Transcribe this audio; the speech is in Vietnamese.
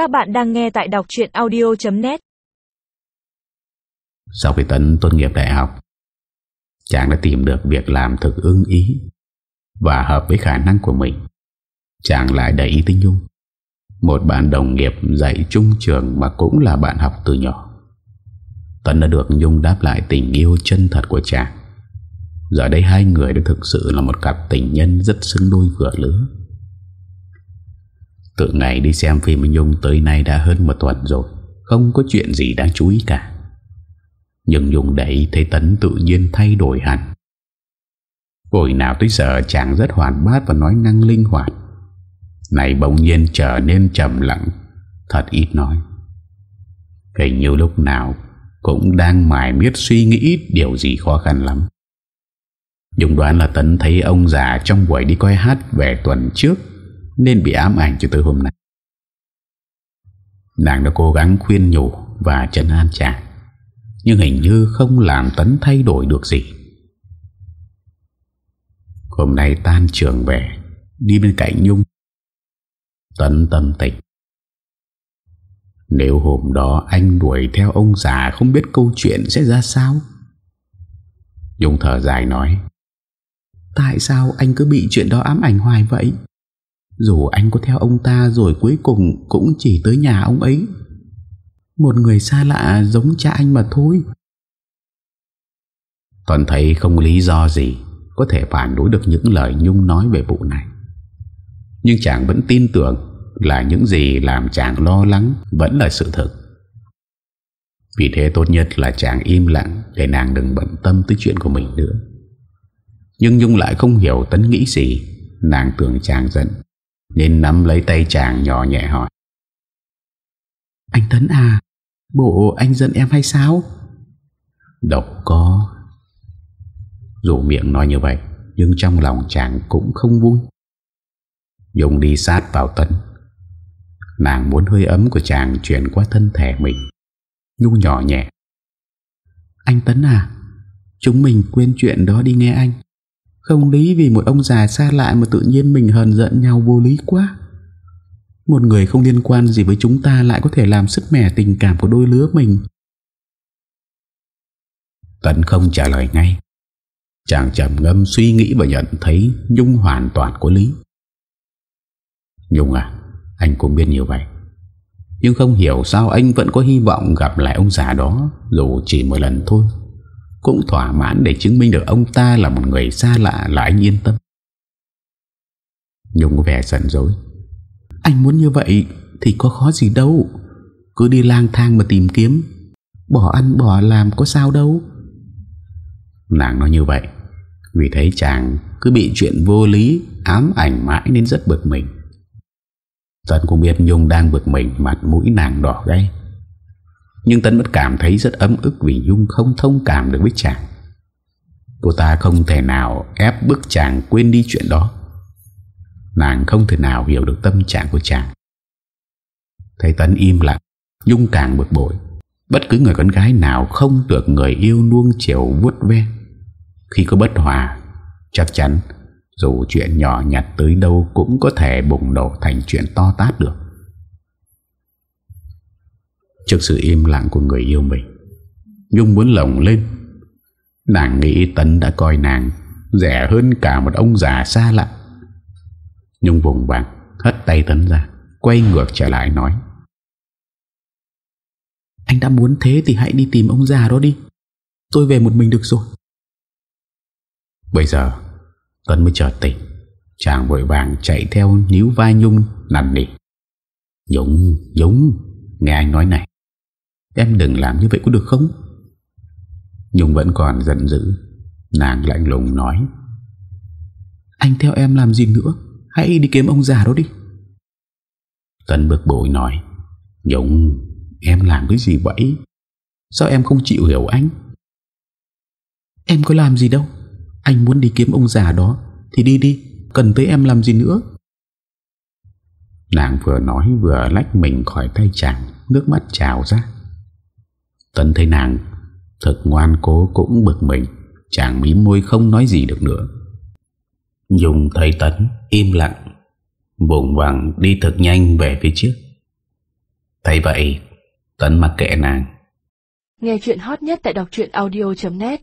Các bạn đang nghe tại đọc chuyện audio.net Sau khi Tấn tốt nghiệp đại học, Chàng đã tìm được việc làm thực ưng ý Và hợp với khả năng của mình. Chàng lại đẩy ý tính Nhung, Một bạn đồng nghiệp dạy trung trường Mà cũng là bạn học từ nhỏ. Tấn đã được Nhung đáp lại tình yêu chân thật của chàng. Giờ đây hai người đã thực sự là một cặp tình nhân rất xứng đôi vừa lứa. Từ ngày đi xem phim Nhung tới nay đã hơn một tuần rồi, Không có chuyện gì đáng chú ý cả. Nhưng Nhung đấy thấy Tấn tự nhiên thay đổi hẳn. Hồi nào tới giờ chàng rất hoàn bát và nói năng linh hoạt. Này bỗng nhiên trở nên trầm lặng, Thật ít nói. Hình như lúc nào Cũng đang mải miết suy nghĩ điều gì khó khăn lắm. Dùng đoán là Tấn thấy ông già trong buổi đi coi hát về tuần trước nên bị ám ảnh cho tới hôm nay. Nàng đã cố gắng khuyên nhủ và chân an chàng, Nhưng hình như không làm Tấn thay đổi được gì. Hôm nay tan trường về, Đi bên cạnh Nhung. Tấn tâm tịch. Nếu hôm đó anh đuổi theo ông già Không biết câu chuyện sẽ ra sao? Nhung thở dài nói, Tại sao anh cứ bị chuyện đó ám ảnh hoài vậy? Dù anh có theo ông ta Rồi cuối cùng cũng chỉ tới nhà ông ấy. Một người xa lạ giống cha anh mà thôi. Toàn thấy không lý do gì Có thể phản đối được những lời Nhung nói về vụ này. Nhưng chàng vẫn tin tưởng Là những gì làm chàng lo lắng Vẫn là sự thật Vì thế tốt nhất là chàng im lặng Để nàng đừng bận tâm tới chuyện của mình nữa. Nhưng Nhung lại không hiểu Tấn nghĩ gì. Nàng tưởng chàng giận. Nên nắm lấy tay chàng nhỏ nhẹ hỏi. Anh Tấn à Bộ anh giận em hay sao? Độc có. Dù miệng nói như vậy, Nhưng trong lòng chàng cũng không vui. Dùng đi sát vào Tấn. Nàng muốn hơi ấm của chàng Chuyển qua thân thể mình. Nhu nhỏ nhẹ. Anh Tấn à Chúng mình quên chuyện đó đi nghe anh không lý vì một ông già xa lạ mà tự nhiên mình hờn giận nhau vô lý quá. Một người không liên quan gì với chúng ta lại có thể làm sức mẻ tình cảm của đôi lứa mình. Tấn không trả lời ngay. Chàng trầm ngâm suy nghĩ và nhận thấy Nhung hoàn toàn có lý. Nhung à, anh cũng biết như vậy. Nhưng không hiểu sao anh vẫn có hy vọng gặp lại ông già đó dù chỉ một lần thôi. Cũng thỏa mãn để chứng minh được ông ta là một người xa lạ, là anh yên tâm. Nhung có vẻ giận dối Anh muốn như vậy thì có khó gì đâu. Cứ đi lang thang mà tìm kiếm. Bỏ ăn, bỏ làm có sao đâu. Nàng nói như vậy, Vì thấy chàng cứ bị chuyện vô lý, Ám ảnh mãi nên rất bực mình. Tân cũng biết Nhung đang bực mình, Mặt mũi nàng đỏ gay nhưng Tân vẫn cảm thấy rất ấm ức Vì Nhung không thông cảm được với chàng. Cô ta không thể nào ép bức chàng quên đi chuyện đó. Nàng không thể nào hiểu được tâm trạng của chàng. Thấy Tấn im lặng, Nhung càng bực bội. Bất cứ người con gái nào không được người yêu nuông chiều vuốt ve. Khi có bất hòa, Chắc chắn Dù chuyện nhỏ nhặt tới đâu Cũng có thể bùng nổ thành chuyện to tát được. Trước sự im lặng của người yêu mình. Nhung muốn lồng lên. Nàng nghĩ Tấn đã coi nàng Rẻ hơn cả một ông già xa lạ. Nhung vùng vàng Hất tay Tấn ra Quay ngược trở lại nói. Anh đã muốn thế thì hãy đi tìm ông già đó đi. Tôi về một mình được rồi. Bây giờ Tấn mới chợt tỉnh. Chàng vội vàng chạy theo níu vai Nhung nằm nỉ. Nhung, Nhung Nghe anh nói này. Em đừng làm như vậy có được không? Nhung vẫn còn giận dữ. Nàng lạnh lùng nói. Anh theo em làm gì nữa? Hãy đi kiếm ông già đó đi. Tân bực bội nói. Nhung, Em làm cái gì vậy Sao em không chịu hiểu anh? Em có làm gì đâu. Anh muốn đi kiếm ông già đó, Thì đi đi. Cần tới em làm gì nữa? Nàng vừa nói vừa lách mình khỏi tay chàng, Nước mắt trào ra. Tuấn thấy nàng Thật ngoan cố cũng bực mình, Chàng mím môi không nói gì được nữa. Dùng thấy Tấn im lặng Vùng vàng đi thật nhanh về phía trước. Thấy vậy tấn mặc kệ nàng. Nghe chuyện hot nhất tại đọc audio.net